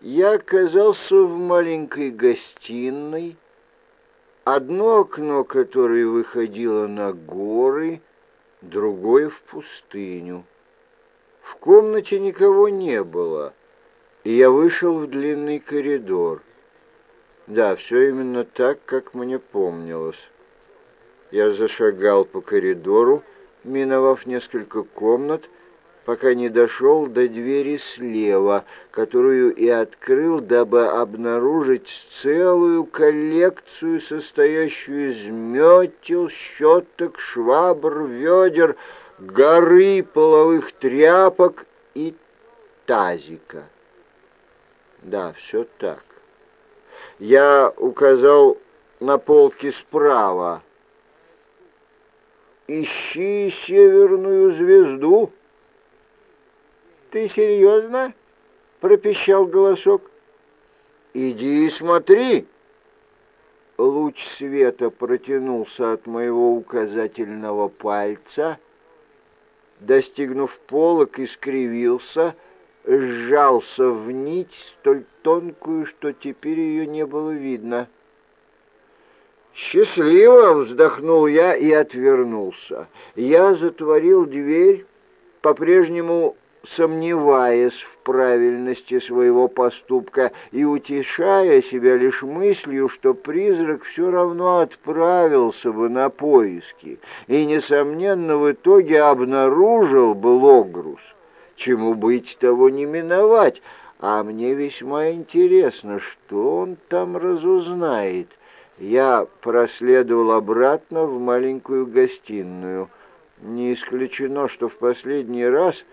я оказался в маленькой гостиной, одно окно которое выходило на горы, другое в пустыню. В комнате никого не было, и я вышел в длинный коридор. Да, все именно так, как мне помнилось. Я зашагал по коридору, миновав несколько комнат, пока не дошел до двери слева, которую и открыл, дабы обнаружить целую коллекцию, состоящую из метел, щеток, швабр, ведер, горы половых тряпок и тазика. Да, все так. Я указал на полки справа. «Ищи северную звезду», «Ты серьезно?» — пропищал голосок. «Иди и смотри!» Луч света протянулся от моего указательного пальца, достигнув полок, искривился, сжался в нить столь тонкую, что теперь ее не было видно. «Счастливо!» — вздохнул я и отвернулся. Я затворил дверь, по-прежнему сомневаясь в правильности своего поступка и утешая себя лишь мыслью, что призрак все равно отправился бы на поиски и, несомненно, в итоге обнаружил бы Логрус. Чему быть, того не миновать, а мне весьма интересно, что он там разузнает. Я проследовал обратно в маленькую гостиную. Не исключено, что в последний раз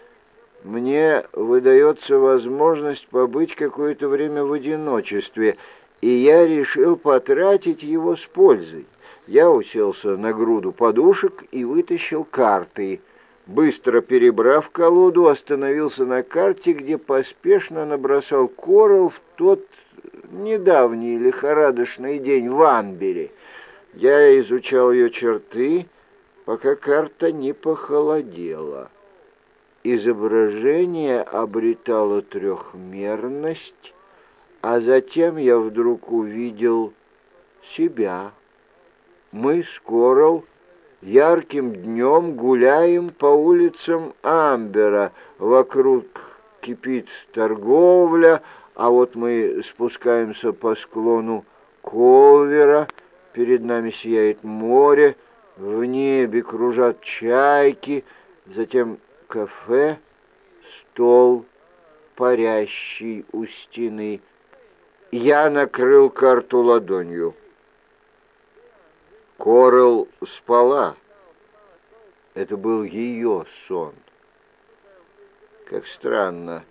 мне выдается возможность побыть какое-то время в одиночестве, и я решил потратить его с пользой. Я уселся на груду подушек и вытащил карты. Быстро перебрав колоду, остановился на карте, где поспешно набросал коралл в тот недавний лихорадочный день в Анбере. Я изучал ее черты, пока карта не похолодела изображение обретало трехмерность, а затем я вдруг увидел себя. Мы с Корал ярким днем гуляем по улицам Амбера, вокруг кипит торговля, а вот мы спускаемся по склону Колвера, перед нами сияет море, в небе кружат чайки, затем кафе, стол, парящий у стены. Я накрыл карту ладонью. Корел спала. Это был ее сон. Как странно,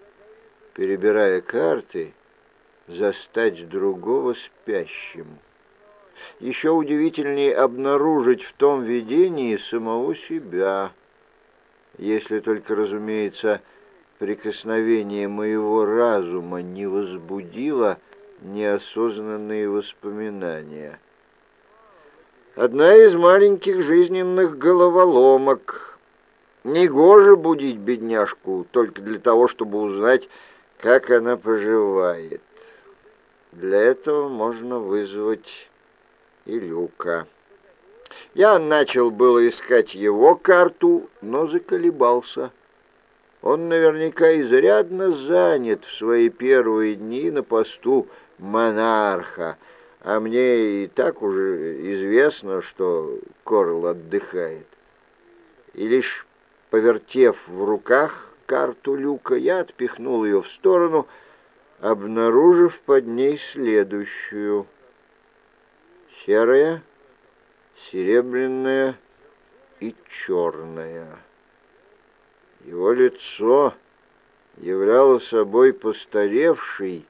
перебирая карты, застать другого спящим. Еще удивительнее обнаружить в том видении самого себя — если только, разумеется, прикосновение моего разума не возбудило неосознанные воспоминания. Одна из маленьких жизненных головоломок. Негоже будить бедняжку только для того, чтобы узнать, как она поживает. Для этого можно вызвать и Люка. Я начал было искать его карту, но заколебался. Он наверняка изрядно занят в свои первые дни на посту монарха, а мне и так уже известно, что Корл отдыхает. И лишь повертев в руках карту люка, я отпихнул ее в сторону, обнаружив под ней следующую. Серая, серебряное и черное. Его лицо являло собой постаревший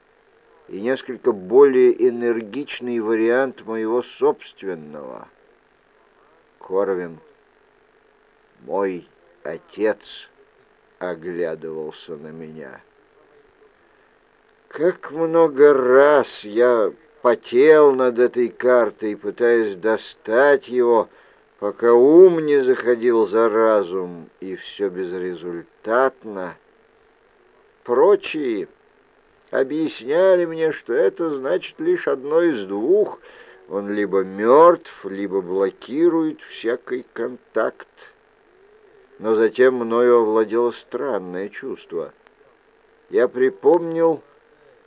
и несколько более энергичный вариант моего собственного. Корвин, мой отец, оглядывался на меня. Как много раз я потел над этой картой, пытаясь достать его, пока ум не заходил за разум, и все безрезультатно. Прочие объясняли мне, что это значит лишь одно из двух. Он либо мертв, либо блокирует всякий контакт. Но затем мною овладело странное чувство. Я припомнил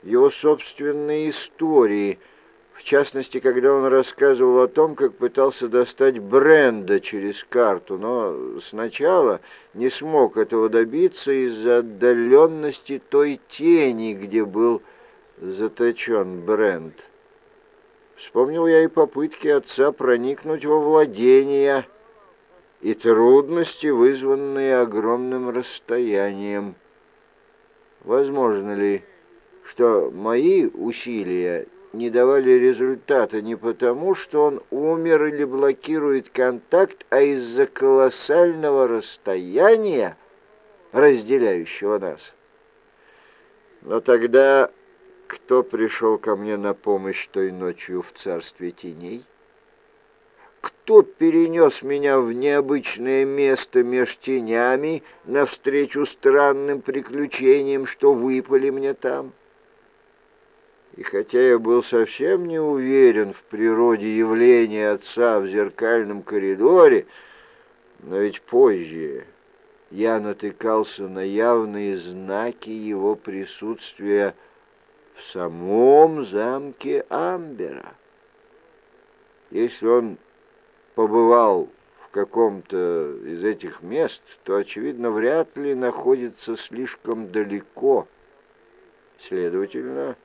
его собственные истории — в частности, когда он рассказывал о том, как пытался достать Бренда через карту, но сначала не смог этого добиться из-за отдаленности той тени, где был заточен Бренд. Вспомнил я и попытки отца проникнуть во владения, и трудности, вызванные огромным расстоянием. Возможно ли, что мои усилия не давали результата не потому, что он умер или блокирует контакт, а из-за колоссального расстояния, разделяющего нас. Но тогда кто пришел ко мне на помощь той ночью в царстве теней? Кто перенес меня в необычное место меж тенями навстречу странным приключениям, что выпали мне там? — и хотя я был совсем не уверен в природе явления отца в зеркальном коридоре, но ведь позже я натыкался на явные знаки его присутствия в самом замке Амбера. Если он побывал в каком-то из этих мест, то, очевидно, вряд ли находится слишком далеко. Следовательно,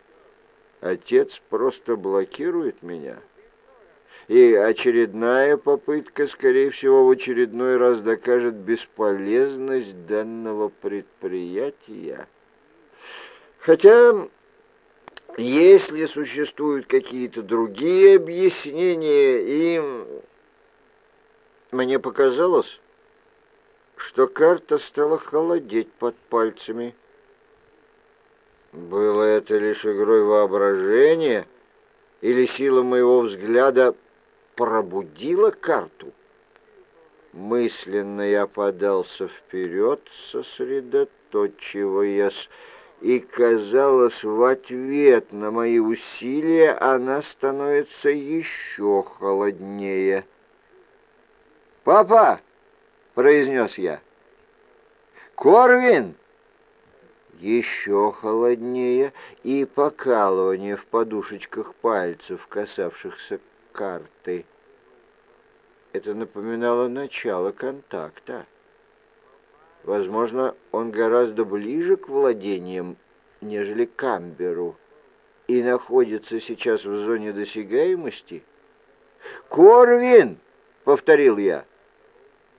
Отец просто блокирует меня. И очередная попытка, скорее всего, в очередной раз докажет бесполезность данного предприятия. Хотя, если существуют какие-то другие объяснения, им... Мне показалось, что карта стала холодеть под пальцами. Было это лишь игрой воображения, или сила моего взгляда пробудила карту? Мысленно я подался вперед, сосредоточиваясь, и, казалось, в ответ на мои усилия она становится еще холоднее. «Папа!» — произнес я. «Корвин!» Еще холоднее и покалывание в подушечках пальцев, касавшихся карты. Это напоминало начало контакта. Возможно, он гораздо ближе к владениям, нежели к Камберу, и находится сейчас в зоне досягаемости. «Корвин!» — повторил я.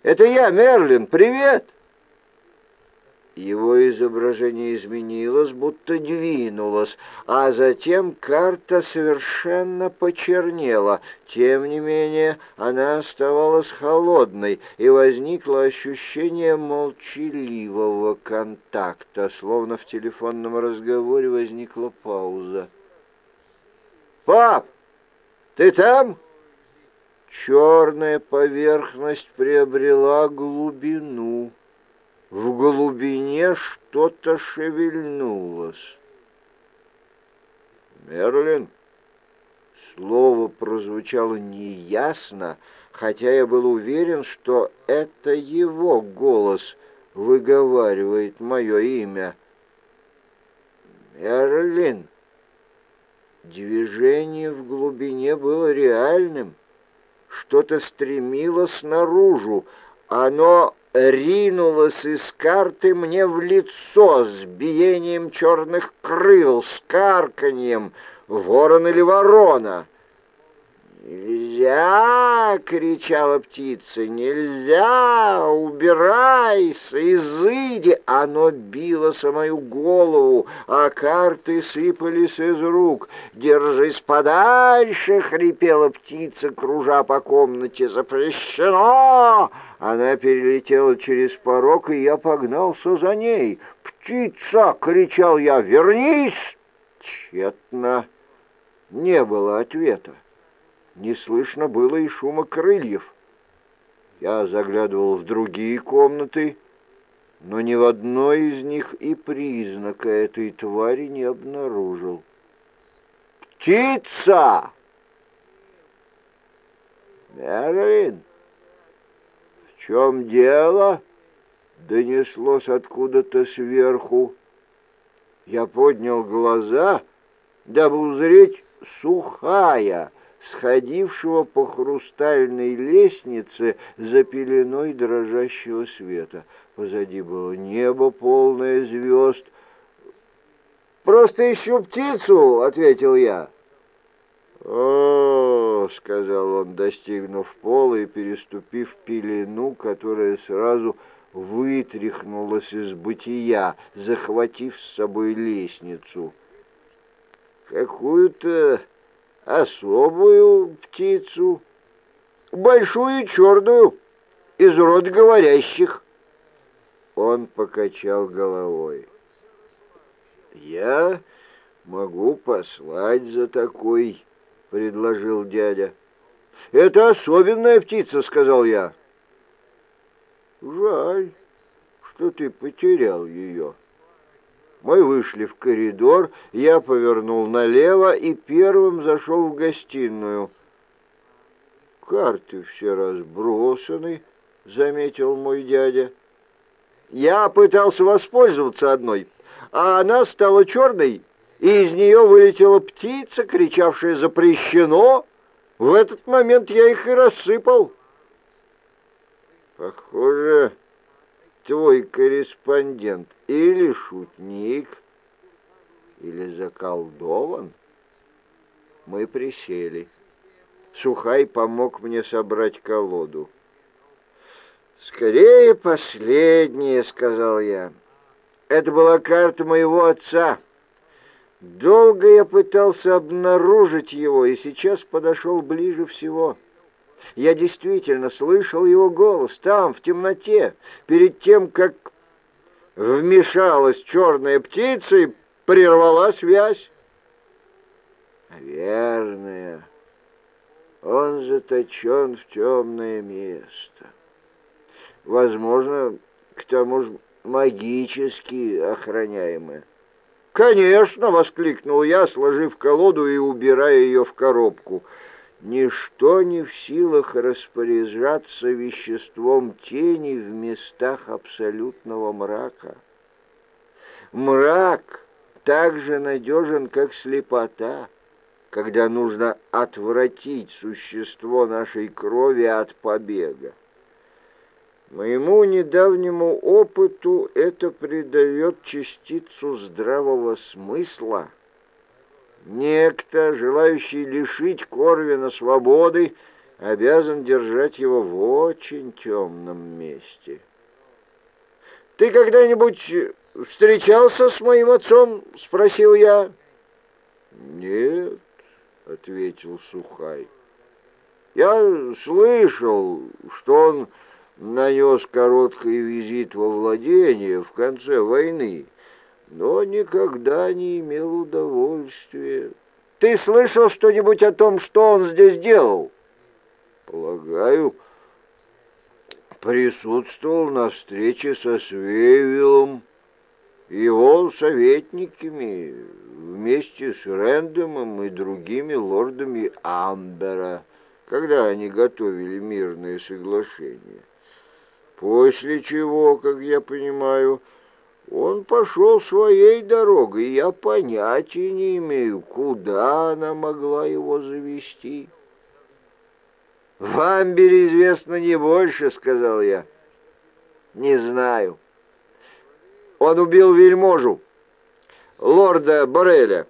«Это я, Мерлин, привет!» Его изображение изменилось, будто двинулось, а затем карта совершенно почернела. Тем не менее, она оставалась холодной, и возникло ощущение молчаливого контакта, словно в телефонном разговоре возникла пауза. «Пап, ты там?» Черная поверхность приобрела глубину. В глубине что-то шевельнулось. «Мерлин?» Слово прозвучало неясно, хотя я был уверен, что это его голос выговаривает мое имя. «Мерлин!» Движение в глубине было реальным. Что-то стремилось наружу. Оно ринулась из карты мне в лицо с биением черных крыл, с карканьем, ворон или ворона. «Нельзя!» — кричала птица. «Нельзя! Убирайся! Изыди!» Оно било самую голову, а карты сыпались из рук. «Держись подальше!» — хрипела птица, кружа по комнате. «Запрещено!» Она перелетела через порог, и я погнался за ней. «Птица!» — кричал я. «Вернись!» Тщетно. Не было ответа не слышно было и шума крыльев. Я заглядывал в другие комнаты, но ни в одной из них и признака этой твари не обнаружил. «Птица!» «Мерлин, в чем дело?» — донеслось откуда-то сверху. Я поднял глаза, дабы узреть сухая, сходившего по хрустальной лестнице за пеленой дрожащего света. Позади было небо, полное звезд. «Просто ищу птицу», — ответил я. «О, — сказал он, достигнув пола и переступив пелену, которая сразу вытряхнулась из бытия, захватив с собой лестницу. Какую-то особую птицу, большую черную, из рода говорящих. Он покачал головой. «Я могу послать за такой», — предложил дядя. «Это особенная птица», — сказал я. «Жаль, что ты потерял ее». Мы вышли в коридор, я повернул налево и первым зашел в гостиную. «Карты все разбросаны», — заметил мой дядя. Я пытался воспользоваться одной, а она стала черной, и из нее вылетела птица, кричавшая «Запрещено!». В этот момент я их и рассыпал. Похоже, твой корреспондент или шутник, или заколдован. Мы присели. Сухай помог мне собрать колоду. «Скорее последнее», — сказал я. «Это была карта моего отца. Долго я пытался обнаружить его, и сейчас подошел ближе всего». Я действительно слышал его голос там, в темноте, перед тем, как вмешалась черная птица и прервала связь. Наверное, он заточен в темное место. Возможно, к тому же магически охраняемое. «Конечно!» — воскликнул я, сложив колоду и убирая ее в коробку — Ничто не в силах распоряжаться веществом тени в местах абсолютного мрака. Мрак так же надежен, как слепота, когда нужно отвратить существо нашей крови от побега. Моему недавнему опыту это придает частицу здравого смысла — Некто, желающий лишить Корвина свободы, обязан держать его в очень темном месте. «Ты когда-нибудь встречался с моим отцом?» — спросил я. «Нет», — ответил Сухай. «Я слышал, что он нанес короткий визит во владение в конце войны, но никогда не имел удовольствия. Ты слышал что-нибудь о том, что он здесь делал? Полагаю, присутствовал на встрече со Свейвиллом, его советниками, вместе с Рэндомом и другими лордами Амбера, когда они готовили мирное соглашение. После чего, как я понимаю, он пошел своей дорогой, я понятия не имею, куда она могла его завести. «В Амбере известно не больше», — сказал я. «Не знаю. Он убил вельможу, лорда Бореля,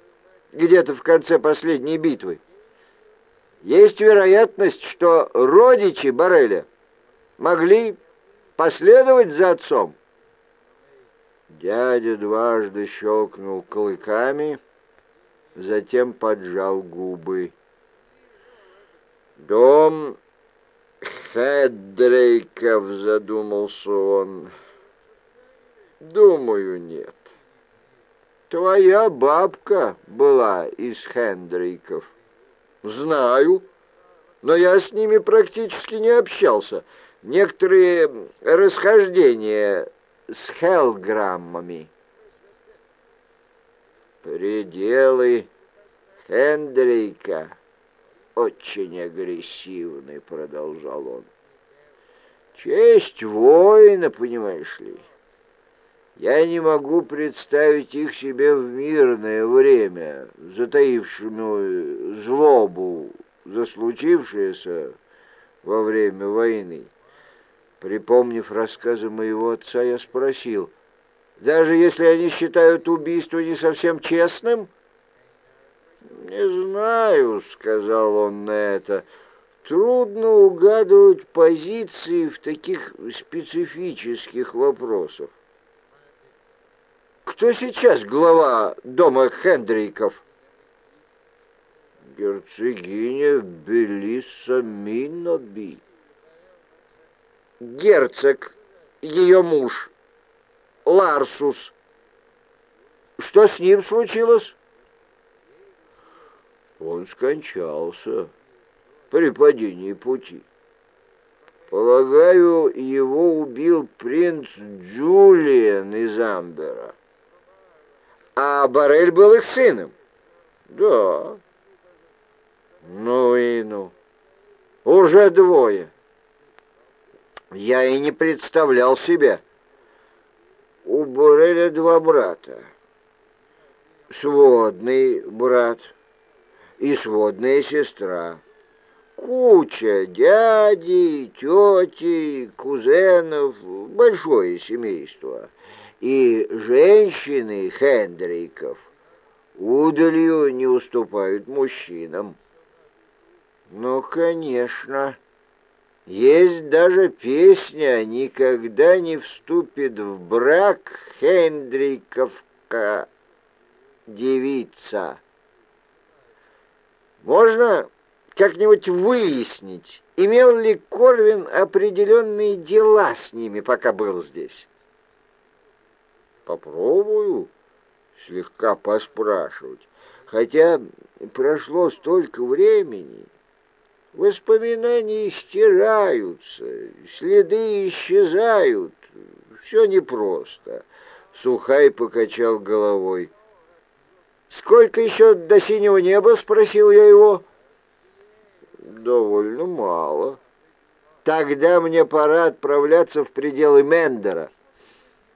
где-то в конце последней битвы. Есть вероятность, что родичи Бореля могли последовать за отцом». Дядя дважды щелкнул клыками, затем поджал губы. «Дом Хедрейков», — задумался он. «Думаю, нет. Твоя бабка была из Хендрейков». «Знаю, но я с ними практически не общался. Некоторые расхождения с хелграммами. Пределы Хендрика очень агрессивны, продолжал он. Честь воина, понимаешь ли. Я не могу представить их себе в мирное время, затаившему злобу за случившееся во время войны. Припомнив рассказы моего отца, я спросил, даже если они считают убийство не совсем честным? «Не знаю», — сказал он на это, — «трудно угадывать позиции в таких специфических вопросах». «Кто сейчас глава дома Хендриков?» «Герцогиня Белиса Миноби» герцог, ее муж, Ларсус. Что с ним случилось? Он скончался при падении пути. Полагаю, его убил принц Джулиан из Амбера. А Барель был их сыном? Да. Ну и ну. Уже двое. Я и не представлял себе. У Буреля два брата. Сводный брат и сводная сестра. Куча дядей, тетей, кузенов, большое семейство. И женщины Хендриков удалью не уступают мужчинам. Ну, конечно... Есть даже песня «Никогда не вступит в брак Хендриковка девица». Можно как-нибудь выяснить, имел ли Корвин определенные дела с ними, пока был здесь? Попробую слегка поспрашивать, хотя прошло столько времени, Воспоминания стираются, следы исчезают. Все непросто. Сухай покачал головой. «Сколько еще до синего неба?» — спросил я его. «Довольно мало. Тогда мне пора отправляться в пределы Мендера.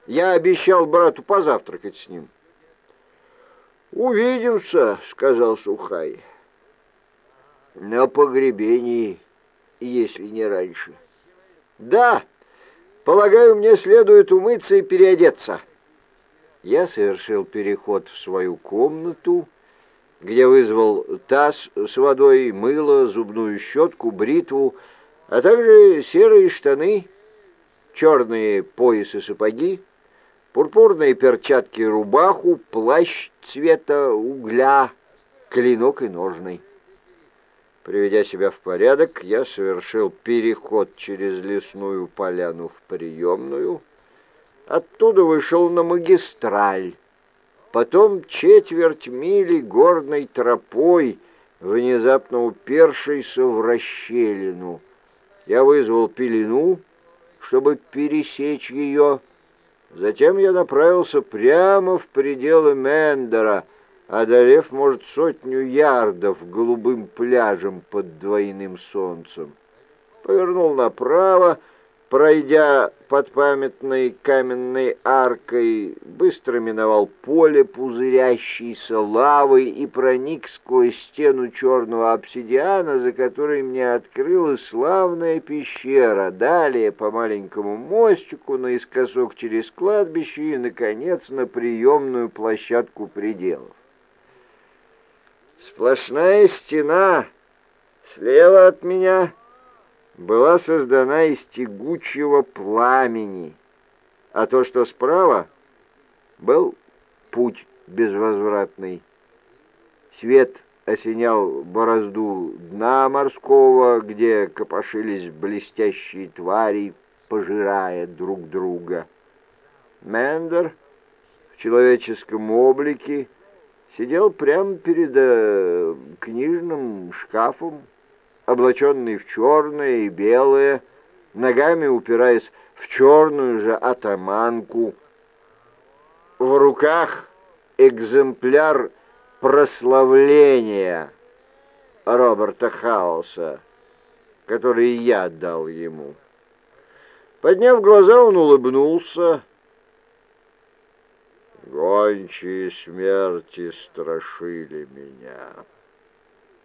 Я обещал брату позавтракать с ним». «Увидимся», — сказал Сухай. На погребении, если не раньше. Да, полагаю, мне следует умыться и переодеться. Я совершил переход в свою комнату, где вызвал таз с водой, мыло, зубную щетку, бритву, а также серые штаны, черные поясы сапоги, пурпурные перчатки рубаху, плащ цвета угля, клинок и ножный. Приведя себя в порядок, я совершил переход через лесную поляну в приемную, оттуда вышел на магистраль, потом четверть мили горной тропой, внезапно упершейся в расщелину. Я вызвал пелену, чтобы пересечь ее. Затем я направился прямо в пределы Мендера — одолев, может, сотню ярдов голубым пляжем под двойным солнцем. Повернул направо, пройдя под памятной каменной аркой, быстро миновал поле, пузырящейся лавой, и проник сквозь стену черного обсидиана, за которой мне открылась славная пещера, далее по маленькому мостику наискосок через кладбище и, наконец, на приемную площадку пределов. Сплошная стена слева от меня была создана из тягучего пламени, а то, что справа, был путь безвозвратный. Свет осенял борозду дна морского, где копошились блестящие твари, пожирая друг друга. Мендер в человеческом облике сидел прямо перед э, книжным шкафом, облаченный в черное и белое, ногами упираясь в черную же атаманку. В руках экземпляр прославления Роберта Хаоса, который я дал ему. Подняв глаза, он улыбнулся. Гончие смерти страшили меня.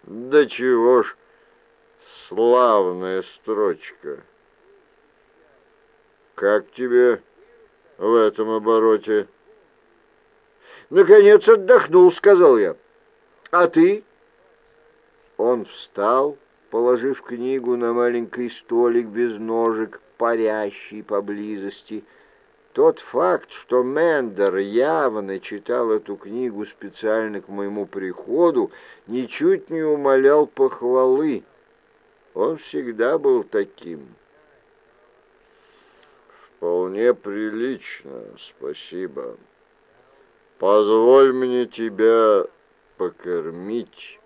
Да чего ж славная строчка. Как тебе в этом обороте? Наконец отдохнул, сказал я. А ты? Он встал, положив книгу на маленький столик без ножек, парящий поблизости, — тот факт, что Мендер явно читал эту книгу специально к моему приходу, ничуть не умалял похвалы. Он всегда был таким. «Вполне прилично, спасибо. Позволь мне тебя покормить».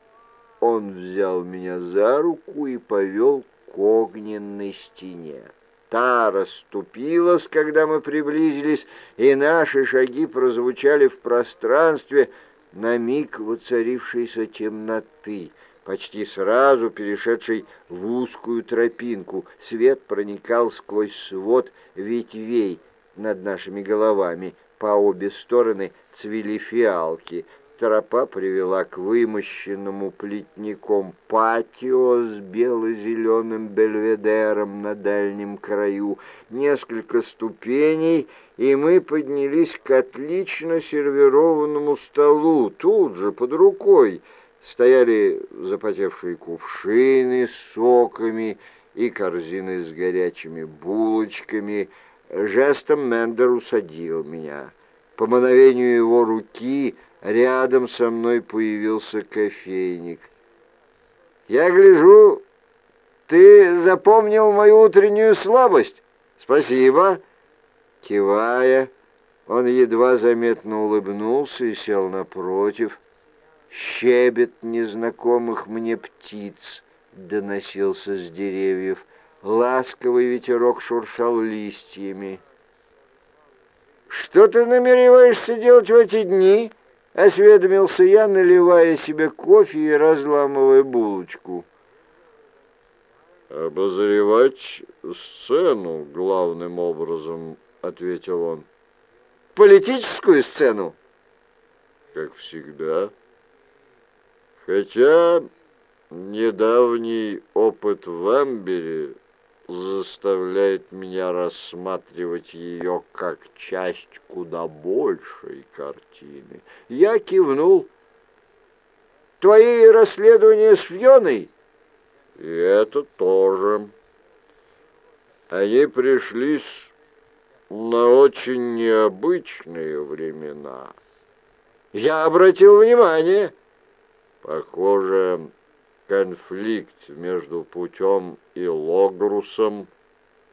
Он взял меня за руку и повел к огненной стене. Та расступилась, когда мы приблизились, и наши шаги прозвучали в пространстве на миг воцарившейся темноты, почти сразу перешедшей в узкую тропинку. Свет проникал сквозь свод ветвей над нашими головами. По обе стороны цвели фиалки, Тропа привела к вымощенному плетником патио с бело-зеленым бельведером на дальнем краю, несколько ступеней, и мы поднялись к отлично сервированному столу. Тут же, под рукой, стояли запотевшие кувшины с соками и корзины с горячими булочками. Жестом Мендер усадил меня. По мановению его руки — Рядом со мной появился кофейник. «Я гляжу, ты запомнил мою утреннюю слабость?» «Спасибо». Кивая, он едва заметно улыбнулся и сел напротив. Щебет незнакомых мне птиц доносился с деревьев. Ласковый ветерок шуршал листьями. «Что ты намереваешься делать в эти дни?» Осведомился я, наливая себе кофе и разламывая булочку. «Обозревать сцену главным образом», — ответил он. «Политическую сцену?» «Как всегда. Хотя недавний опыт в Амбере заставляет меня рассматривать ее как часть куда большей картины. Я кивнул. Твои расследования с Фьоной? И это тоже. Они пришлись на очень необычные времена. Я обратил внимание. Похоже, конфликт между путем и логрусом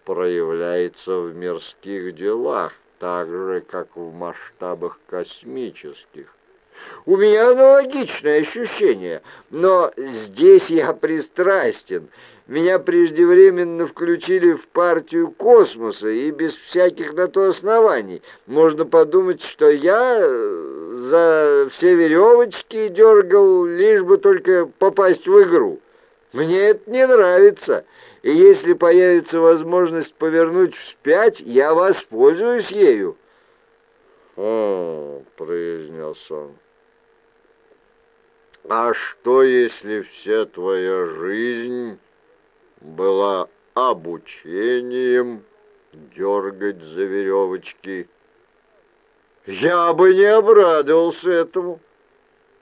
проявляется в мирских делах, так же, как в масштабах космических. У меня аналогичное ощущение, но здесь я пристрастен. Меня преждевременно включили в партию космоса и без всяких на то оснований. Можно подумать, что я э, за все веревочки дергал, лишь бы только попасть в игру. Мне это не нравится, и если появится возможность повернуть вспять, я воспользуюсь ею. «О», — произнес он, — «а что, если вся твоя жизнь была обучением дергать за веревочки?» Я бы не обрадовался этому.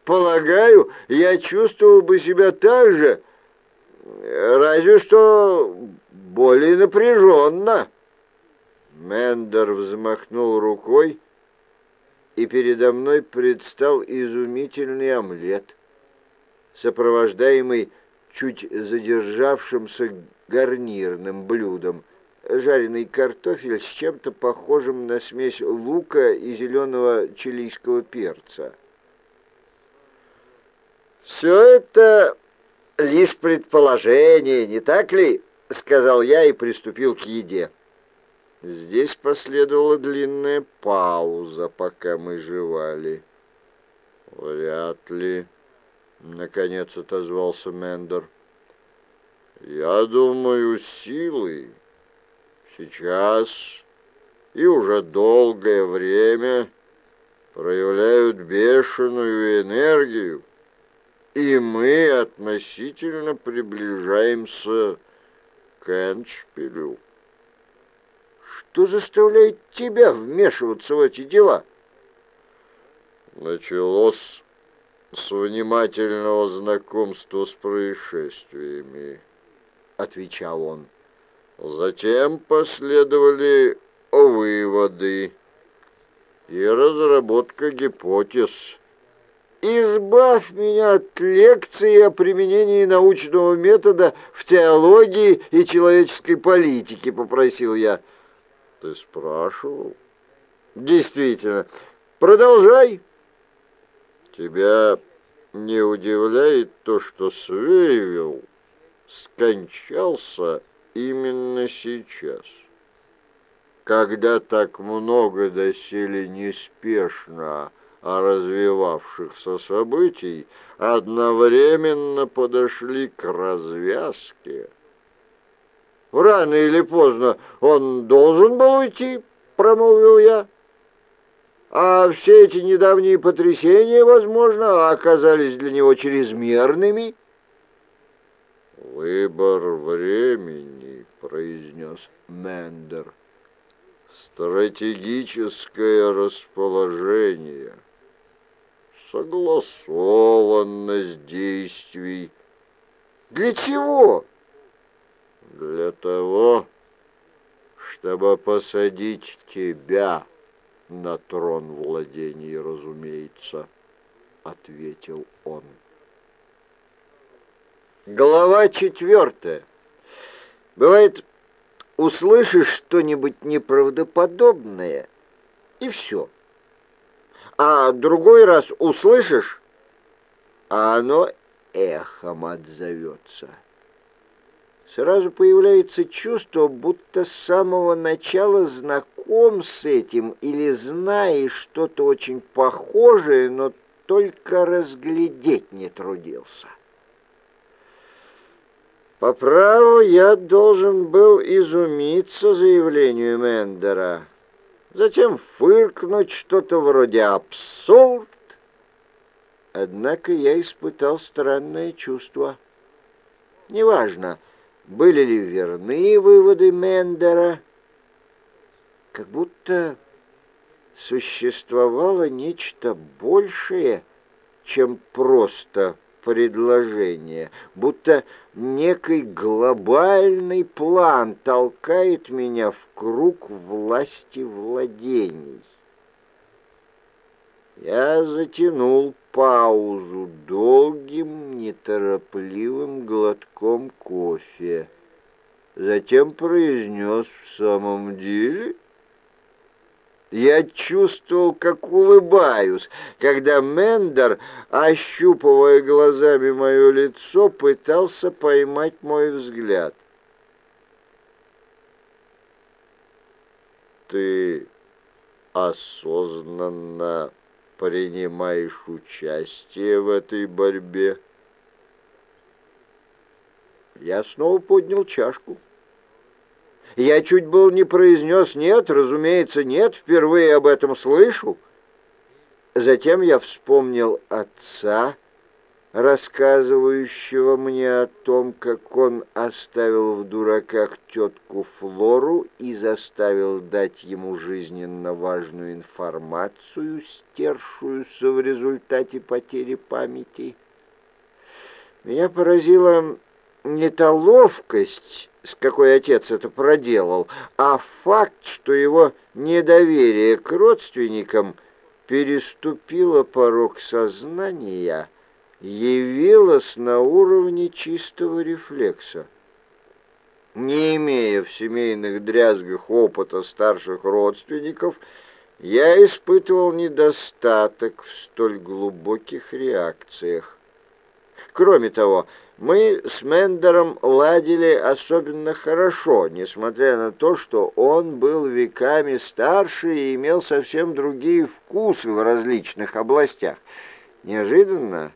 Полагаю, я чувствовал бы себя так же, разве что более напряженно. Мендер взмахнул рукой, и передо мной предстал изумительный омлет, сопровождаемый чуть задержавшимся гарнирным блюдом, жареный картофель с чем-то похожим на смесь лука и зеленого чилийского перца. Все это лишь предположение, не так ли? сказал я и приступил к еде. Здесь последовала длинная пауза, пока мы жевали. «Вряд ли», — наконец отозвался Мендер. «Я думаю, силы сейчас и уже долгое время проявляют бешеную энергию, и мы относительно приближаемся к Эншпилю. Что заставляет тебя вмешиваться в эти дела? Началось с внимательного знакомства с происшествиями, отвечал он. Затем последовали выводы и разработка гипотез. «Избавь меня от лекции о применении научного метода в теологии и человеческой политике», — попросил я. «Ты спрашивал?» «Действительно. Продолжай». «Тебя не удивляет то, что Свейвилл скончался именно сейчас?» когда так много доселе неспешно развивавшихся событий одновременно подошли к развязке. «Рано или поздно он должен был уйти», — промолвил я. «А все эти недавние потрясения, возможно, оказались для него чрезмерными». «Выбор времени», — произнес Мендер стратегическое расположение, согласованность действий. Для чего? Для того, чтобы посадить тебя на трон владений, разумеется, ответил он. Глава четвертая. Бывает услышишь что-нибудь неправдоподобное, и все. А другой раз услышишь, а оно эхом отзовется. Сразу появляется чувство, будто с самого начала знаком с этим или знаешь что-то очень похожее, но только разглядеть не трудился. По праву я должен был изумиться заявлению Мендера, затем фыркнуть что-то вроде «абсурд». Однако я испытал странное чувство. Неважно, были ли верны выводы Мендера, как будто существовало нечто большее, чем просто предложение, будто некий глобальный план толкает меня в круг власти владений. Я затянул паузу долгим, неторопливым глотком кофе. Затем произнес в самом деле я чувствовал, как улыбаюсь, когда Мендер, ощупывая глазами мое лицо, пытался поймать мой взгляд. «Ты осознанно принимаешь участие в этой борьбе?» Я снова поднял чашку. Я чуть был не произнес «нет», разумеется, «нет», впервые об этом слышу. Затем я вспомнил отца, рассказывающего мне о том, как он оставил в дураках тетку Флору и заставил дать ему жизненно важную информацию, стершуюся в результате потери памяти. Меня поразила не та ловкость, с какой отец это проделал, а факт, что его недоверие к родственникам переступило порог сознания, явилось на уровне чистого рефлекса. Не имея в семейных дрязгах опыта старших родственников, я испытывал недостаток в столь глубоких реакциях. Кроме того, мы с Мендером ладили особенно хорошо, несмотря на то, что он был веками старше и имел совсем другие вкусы в различных областях. Неожиданно